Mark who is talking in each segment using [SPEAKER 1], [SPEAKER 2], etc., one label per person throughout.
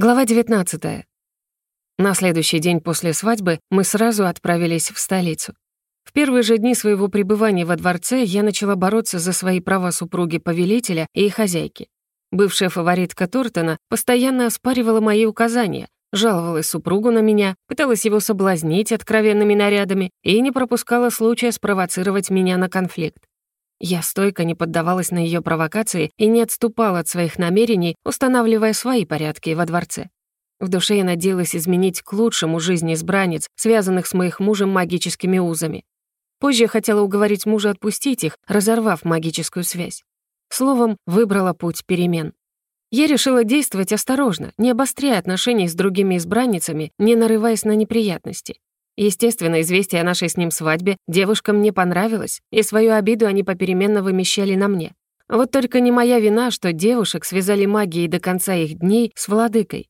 [SPEAKER 1] Глава 19. На следующий день после свадьбы мы сразу отправились в столицу. В первые же дни своего пребывания во дворце я начала бороться за свои права супруги-повелителя и хозяйки. Бывшая фаворитка Тортона постоянно оспаривала мои указания, жаловалась супругу на меня, пыталась его соблазнить откровенными нарядами и не пропускала случая спровоцировать меня на конфликт. Я стойко не поддавалась на ее провокации и не отступала от своих намерений, устанавливая свои порядки во дворце. В душе я надеялась изменить к лучшему жизни избранниц, связанных с моих мужем магическими узами. Позже я хотела уговорить мужа отпустить их, разорвав магическую связь. Словом, выбрала путь перемен. Я решила действовать осторожно, не обостряя отношений с другими избранницами, не нарываясь на неприятности. Естественно, известие о нашей с ним свадьбе девушкам не понравилось, и свою обиду они попеременно вымещали на мне. Вот только не моя вина, что девушек связали магией до конца их дней с владыкой.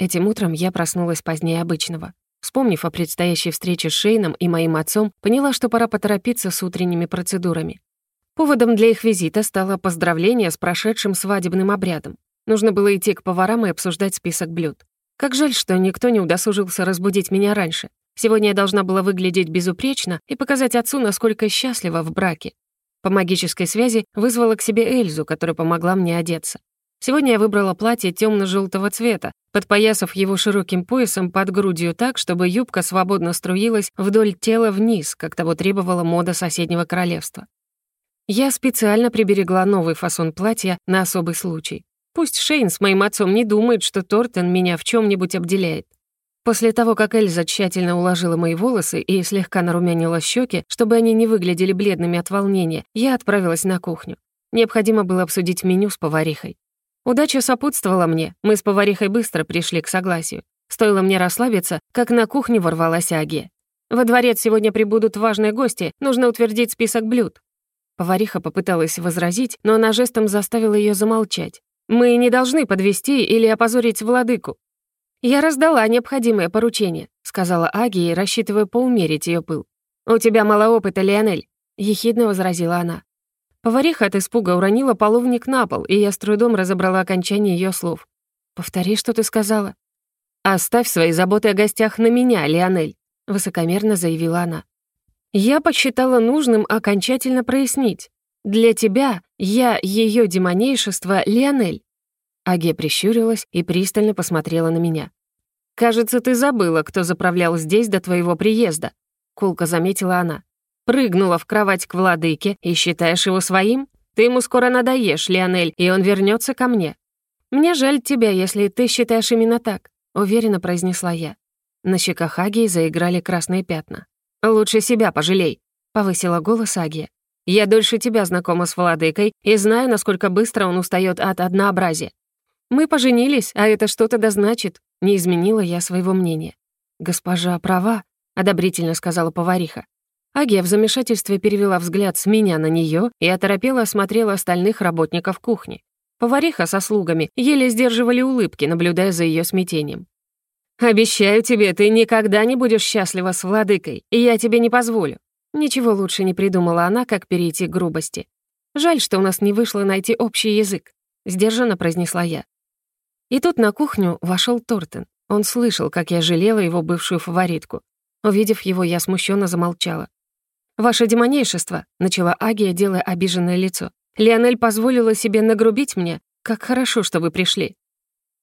[SPEAKER 1] Этим утром я проснулась позднее обычного. Вспомнив о предстоящей встрече с Шейном и моим отцом, поняла, что пора поторопиться с утренними процедурами. Поводом для их визита стало поздравление с прошедшим свадебным обрядом. Нужно было идти к поварам и обсуждать список блюд. Как жаль, что никто не удосужился разбудить меня раньше. Сегодня я должна была выглядеть безупречно и показать отцу, насколько счастлива в браке. По магической связи вызвала к себе Эльзу, которая помогла мне одеться. Сегодня я выбрала платье темно желтого цвета, подпоясав его широким поясом под грудью так, чтобы юбка свободно струилась вдоль тела вниз, как того требовала мода соседнего королевства. Я специально приберегла новый фасон платья на особый случай. Пусть Шейн с моим отцом не думает, что Тортон меня в чем нибудь обделяет. После того, как Эльза тщательно уложила мои волосы и слегка нарумянила щеки, чтобы они не выглядели бледными от волнения, я отправилась на кухню. Необходимо было обсудить меню с поварихой. Удача сопутствовала мне, мы с поварихой быстро пришли к согласию. Стоило мне расслабиться, как на кухню ворвалась Агия. «Во дворец сегодня прибудут важные гости, нужно утвердить список блюд». Повариха попыталась возразить, но она жестом заставила ее замолчать. «Мы не должны подвести или опозорить владыку. «Я раздала необходимое поручение», — сказала Агия, рассчитывая поумерить ее пыл. «У тебя мало опыта, Лионель», — ехидно возразила она. Повариха от испуга уронила половник на пол, и я с трудом разобрала окончание ее слов. «Повтори, что ты сказала». «Оставь свои заботы о гостях на меня, Лионель», — высокомерно заявила она. «Я посчитала нужным окончательно прояснить. Для тебя я ее демонейшество Лионель. Агия прищурилась и пристально посмотрела на меня. «Кажется, ты забыла, кто заправлял здесь до твоего приезда», — Кулка заметила она. «Прыгнула в кровать к владыке и считаешь его своим? Ты ему скоро надоешь, Лионель, и он вернется ко мне. Мне жаль тебя, если ты считаешь именно так», — уверенно произнесла я. На щеках Агии заиграли красные пятна. «Лучше себя пожалей», — повысила голос Агия. «Я дольше тебя знакома с владыкой и знаю, насколько быстро он устает от однообразия. «Мы поженились, а это что-то да значит», — не изменила я своего мнения. «Госпожа права», — одобрительно сказала повариха. Агия в замешательстве перевела взгляд с меня на нее и оторопела осмотрела остальных работников кухни. Повариха со слугами еле сдерживали улыбки, наблюдая за ее смятением. «Обещаю тебе, ты никогда не будешь счастлива с владыкой, и я тебе не позволю». Ничего лучше не придумала она, как перейти к грубости. «Жаль, что у нас не вышло найти общий язык», — сдержанно произнесла я. И тут на кухню вошел Тортен. Он слышал, как я жалела его бывшую фаворитку. Увидев его, я смущенно замолчала. «Ваше демонейшество», — начала Агия, делая обиженное лицо. «Леонель позволила себе нагрубить мне. Как хорошо, что вы пришли».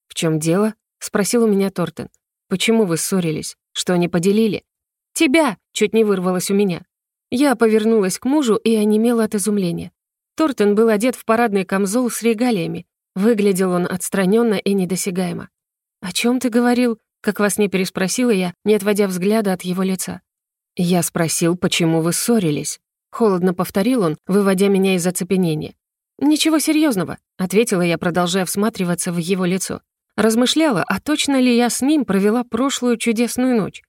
[SPEAKER 1] «В чем дело?» — спросил у меня Тортен. «Почему вы ссорились? Что не поделили?» «Тебя!» — чуть не вырвалось у меня. Я повернулась к мужу и онемела от изумления. Тортен был одет в парадный камзол с регалиями, Выглядел он отстраненно и недосягаемо. «О чем ты говорил?» — как вас не переспросила я, не отводя взгляда от его лица. «Я спросил, почему вы ссорились?» Холодно повторил он, выводя меня из оцепенения. «Ничего серьезного, ответила я, продолжая всматриваться в его лицо. Размышляла, а точно ли я с ним провела прошлую чудесную ночь.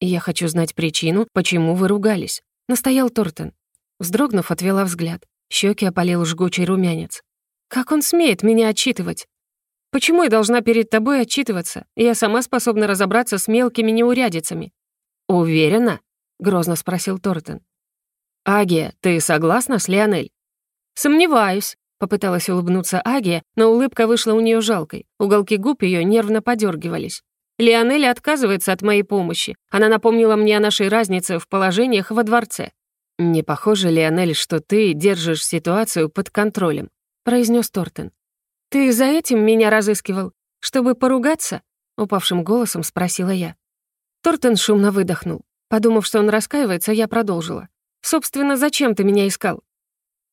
[SPEAKER 1] «Я хочу знать причину, почему вы ругались», — настоял Тортон. Вздрогнув, отвела взгляд. Щеки опалил жгучий румянец. Как он смеет меня отчитывать? Почему я должна перед тобой отчитываться? Я сама способна разобраться с мелкими неурядицами». «Уверена?» — грозно спросил Тортон. «Агия, ты согласна с Леонель?» «Сомневаюсь», — Попыталась улыбнуться Агия, но улыбка вышла у нее жалкой. Уголки губ ее нервно подергивались. Лионель отказывается от моей помощи. Она напомнила мне о нашей разнице в положениях во дворце. «Не похоже, Лионель, что ты держишь ситуацию под контролем», — произнес Тортен. «Ты за этим меня разыскивал? Чтобы поругаться?» — упавшим голосом спросила я. Тортен шумно выдохнул. Подумав, что он раскаивается, я продолжила. «Собственно, зачем ты меня искал?»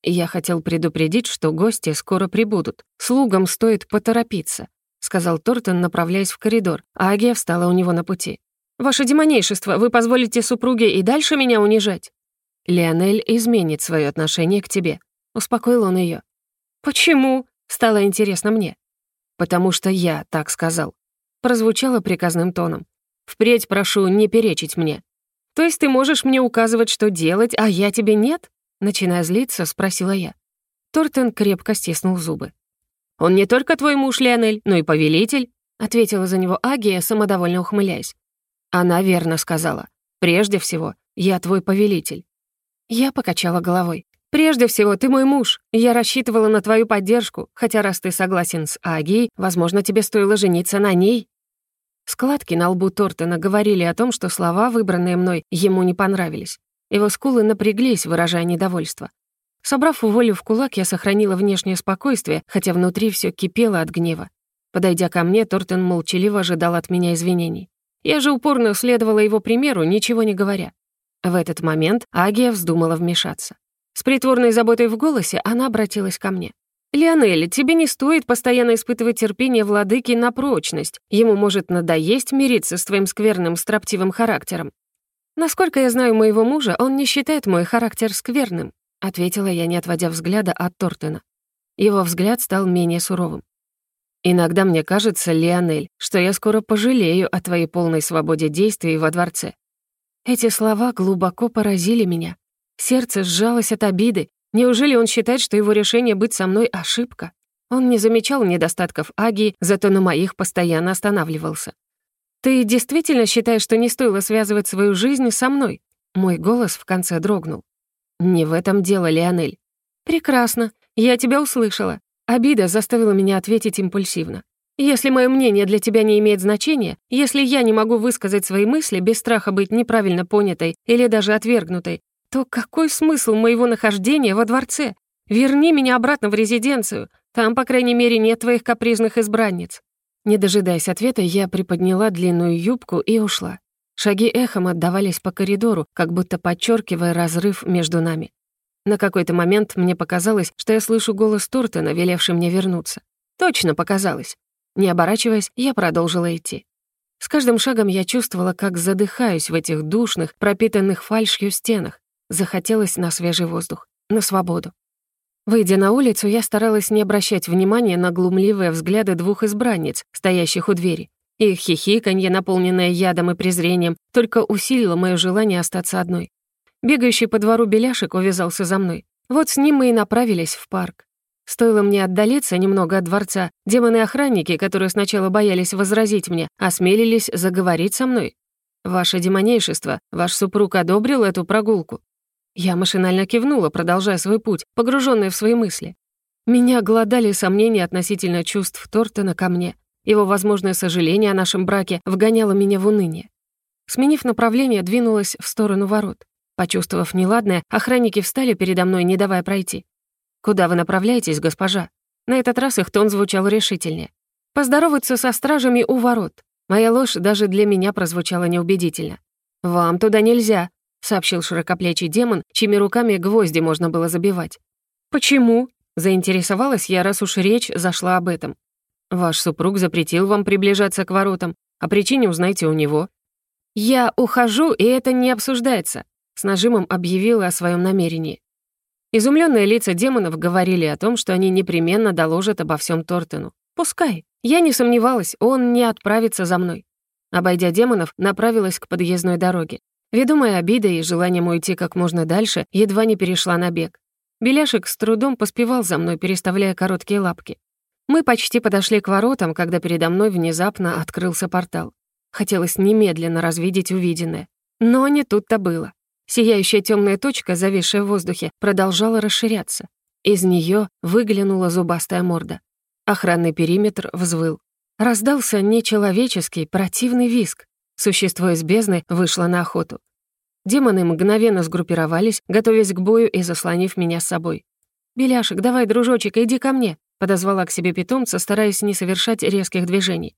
[SPEAKER 1] «Я хотел предупредить, что гости скоро прибудут. Слугам стоит поторопиться», — сказал Тортон, направляясь в коридор, а Агия встала у него на пути. «Ваше демонейшество, вы позволите супруге и дальше меня унижать?» «Леонель изменит свое отношение к тебе», — успокоил он ее. «Почему?» — стало интересно мне. «Потому что я так сказал», — прозвучало приказным тоном. «Впредь прошу не перечить мне». «То есть ты можешь мне указывать, что делать, а я тебе нет?» Начиная злиться, спросила я. Тортен крепко стиснул зубы. «Он не только твой муж, Леонель, но и повелитель», ответила за него Агия, самодовольно ухмыляясь. Она верно сказала. «Прежде всего, я твой повелитель». Я покачала головой. «Прежде всего, ты мой муж. Я рассчитывала на твою поддержку, хотя раз ты согласен с Агией, возможно, тебе стоило жениться на ней». Складки на лбу Тортена говорили о том, что слова, выбранные мной, ему не понравились. Его скулы напряглись, выражая недовольство. Собрав волю в кулак, я сохранила внешнее спокойствие, хотя внутри все кипело от гнева. Подойдя ко мне, Тортен молчаливо ожидал от меня извинений. Я же упорно следовала его примеру, ничего не говоря. В этот момент Агия вздумала вмешаться. С притворной заботой в голосе она обратилась ко мне. «Лионель, тебе не стоит постоянно испытывать терпение владыки на прочность. Ему может надоесть мириться с твоим скверным, строптивым характером. «Насколько я знаю моего мужа, он не считает мой характер скверным», ответила я, не отводя взгляда от Тортена. Его взгляд стал менее суровым. «Иногда мне кажется, Лионель, что я скоро пожалею о твоей полной свободе действий во дворце». Эти слова глубоко поразили меня. Сердце сжалось от обиды. Неужели он считает, что его решение быть со мной — ошибка? Он не замечал недостатков Агии, зато на моих постоянно останавливался. «Ты действительно считаешь, что не стоило связывать свою жизнь со мной?» Мой голос в конце дрогнул. «Не в этом дело, Леонель». «Прекрасно. Я тебя услышала. Обида заставила меня ответить импульсивно. Если мое мнение для тебя не имеет значения, если я не могу высказать свои мысли без страха быть неправильно понятой или даже отвергнутой, то какой смысл моего нахождения во дворце? Верни меня обратно в резиденцию. Там, по крайней мере, нет твоих капризных избранниц. Не дожидаясь ответа, я приподняла длинную юбку и ушла. Шаги эхом отдавались по коридору, как будто подчеркивая разрыв между нами. На какой-то момент мне показалось, что я слышу голос Тортона, велевший мне вернуться. Точно показалось. Не оборачиваясь, я продолжила идти. С каждым шагом я чувствовала, как задыхаюсь в этих душных, пропитанных фальшью стенах. Захотелось на свежий воздух, на свободу. Выйдя на улицу, я старалась не обращать внимания на глумливые взгляды двух избранниц, стоящих у двери. Их хихиканье, наполненное ядом и презрением, только усилило мое желание остаться одной. Бегающий по двору беляшек увязался за мной. Вот с ним мы и направились в парк. Стоило мне отдалиться немного от дворца, демоны-охранники, которые сначала боялись возразить мне, осмелились заговорить со мной. «Ваше демонейшество, ваш супруг одобрил эту прогулку?» Я машинально кивнула, продолжая свой путь, погруженная в свои мысли. Меня глодали сомнения относительно чувств Тортона ко мне. Его возможное сожаление о нашем браке вгоняло меня в уныние. Сменив направление, двинулась в сторону ворот. Почувствовав неладное, охранники встали передо мной, не давая пройти. «Куда вы направляетесь, госпожа?» На этот раз их тон звучал решительнее. «Поздороваться со стражами у ворот». Моя ложь даже для меня прозвучала неубедительно. «Вам туда нельзя», сообщил широкоплечий демон, чьими руками гвозди можно было забивать. «Почему?» — заинтересовалась я, раз уж речь зашла об этом. «Ваш супруг запретил вам приближаться к воротам. О причине узнайте у него». «Я ухожу, и это не обсуждается», — с нажимом объявила о своем намерении. Изумленные лица демонов говорили о том, что они непременно доложат обо всем Тортену. «Пускай. Я не сомневалась, он не отправится за мной». Обойдя демонов, направилась к подъездной дороге. Ведомая обидой и желанием уйти как можно дальше, едва не перешла на бег. Беляшек с трудом поспевал за мной, переставляя короткие лапки. Мы почти подошли к воротам, когда передо мной внезапно открылся портал. Хотелось немедленно развидеть увиденное. Но не тут-то было. Сияющая темная точка, зависшая в воздухе, продолжала расширяться. Из нее выглянула зубастая морда. Охранный периметр взвыл. Раздался нечеловеческий, противный виск. Существо из бездны вышло на охоту. Демоны мгновенно сгруппировались, готовясь к бою и заслонив меня с собой. «Беляшек, давай, дружочек, иди ко мне», — подозвала к себе питомца, стараясь не совершать резких движений.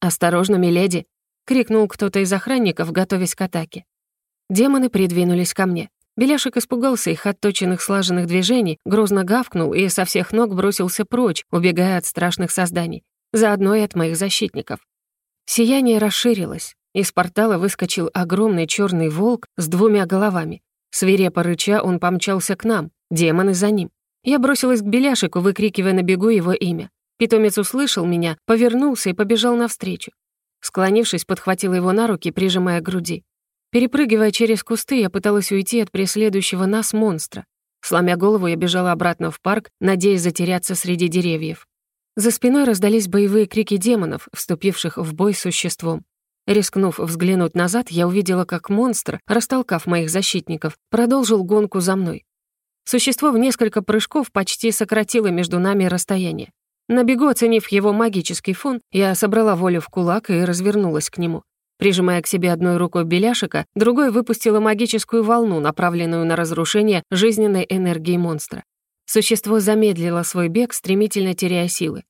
[SPEAKER 1] «Осторожно, миледи!» — крикнул кто-то из охранников, готовясь к атаке. Демоны придвинулись ко мне. Беляшек испугался их отточенных слаженных движений, грозно гавкнул и со всех ног бросился прочь, убегая от страшных созданий, заодно и от моих защитников. Сияние расширилось. Из портала выскочил огромный черный волк с двумя головами. Свирепо рыча он помчался к нам, демоны за ним. Я бросилась к Беляшику, выкрикивая на бегу его имя. Питомец услышал меня, повернулся и побежал навстречу. Склонившись, подхватила его на руки, прижимая к груди. Перепрыгивая через кусты, я пыталась уйти от преследующего нас монстра. Сломя голову, я бежала обратно в парк, надеясь затеряться среди деревьев. За спиной раздались боевые крики демонов, вступивших в бой с существом. Рискнув взглянуть назад, я увидела, как монстр, растолкав моих защитников, продолжил гонку за мной. Существо в несколько прыжков почти сократило между нами расстояние. На бегу, оценив его магический фон, я собрала волю в кулак и развернулась к нему. Прижимая к себе одной рукой беляшика, другой выпустила магическую волну, направленную на разрушение жизненной энергии монстра. Существо замедлило свой бег, стремительно теряя силы.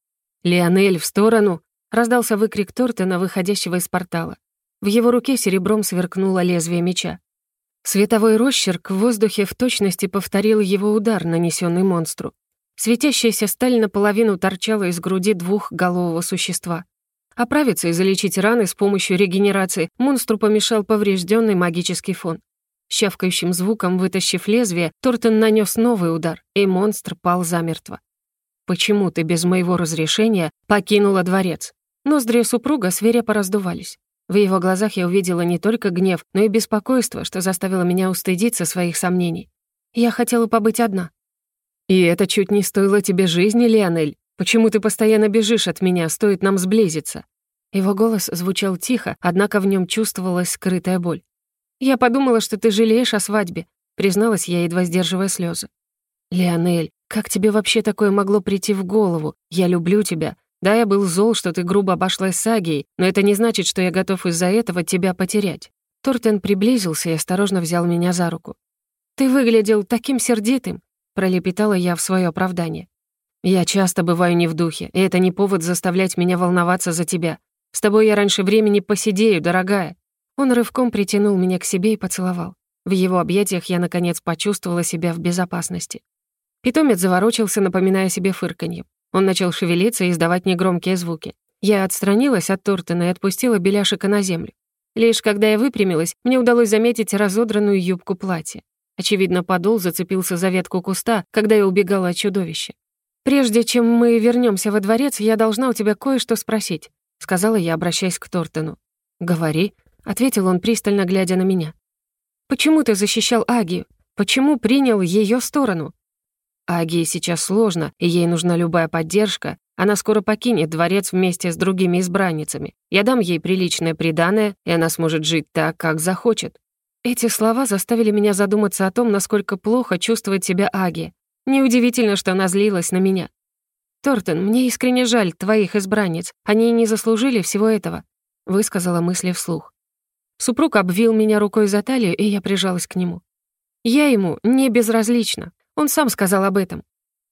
[SPEAKER 1] «Лионель, в сторону!» — раздался выкрик Тортена, выходящего из портала. В его руке серебром сверкнуло лезвие меча. Световой росчерк в воздухе в точности повторил его удар, нанесенный монстру. Светящаяся сталь наполовину торчала из груди двухголового существа. Оправиться и залечить раны с помощью регенерации монстру помешал поврежденный магический фон. Щавкающим звуком, вытащив лезвие, Тортон нанес новый удар, и монстр пал замертво. «Почему ты без моего разрешения покинула дворец?» Ноздри супруга свирепо раздувались. В его глазах я увидела не только гнев, но и беспокойство, что заставило меня устыдиться своих сомнений. Я хотела побыть одна. «И это чуть не стоило тебе жизни, Лионель. Почему ты постоянно бежишь от меня, стоит нам сблизиться?» Его голос звучал тихо, однако в нем чувствовалась скрытая боль. «Я подумала, что ты жалеешь о свадьбе», призналась я, едва сдерживая слезы. «Лионель, как тебе вообще такое могло прийти в голову? Я люблю тебя. Да, я был зол, что ты грубо обошлась с Агией, но это не значит, что я готов из-за этого тебя потерять». Тортен приблизился и осторожно взял меня за руку. «Ты выглядел таким сердитым пролепетала я в свое оправдание. «Я часто бываю не в духе, и это не повод заставлять меня волноваться за тебя. С тобой я раньше времени посидею, дорогая». Он рывком притянул меня к себе и поцеловал. В его объятиях я, наконец, почувствовала себя в безопасности. Питомец заворочился, напоминая себе фырканье. Он начал шевелиться и издавать негромкие звуки. Я отстранилась от Тортона и отпустила беляшика на землю. Лишь когда я выпрямилась, мне удалось заметить разодранную юбку платья. Очевидно, подол зацепился за ветку куста, когда я убегала от чудовища. «Прежде чем мы вернемся во дворец, я должна у тебя кое-что спросить», — сказала я, обращаясь к Тортену. «Говори», — ответил он, пристально глядя на меня. «Почему ты защищал Агию? Почему принял ее сторону?» Агии сейчас сложно, и ей нужна любая поддержка. Она скоро покинет дворец вместе с другими избранницами. Я дам ей приличное приданое, и она сможет жить так, как захочет. Эти слова заставили меня задуматься о том, насколько плохо чувствует себя Аги. Неудивительно, что она злилась на меня. «Тортон, мне искренне жаль твоих избранниц. Они не заслужили всего этого», — высказала мысли вслух. Супруг обвил меня рукой за талию, и я прижалась к нему. Я ему не безразлична. Он сам сказал об этом.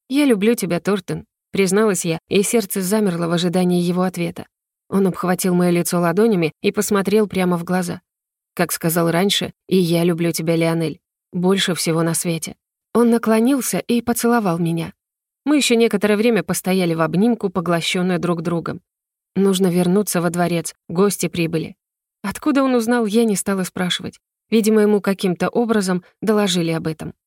[SPEAKER 1] «Я люблю тебя, Тортон», — призналась я, и сердце замерло в ожидании его ответа. Он обхватил моё лицо ладонями и посмотрел прямо в глаза. Как сказал раньше, и я люблю тебя, Леонель. Больше всего на свете. Он наклонился и поцеловал меня. Мы еще некоторое время постояли в обнимку, поглощенные друг другом. Нужно вернуться во дворец, гости прибыли. Откуда он узнал, я не стала спрашивать. Видимо, ему каким-то образом доложили об этом.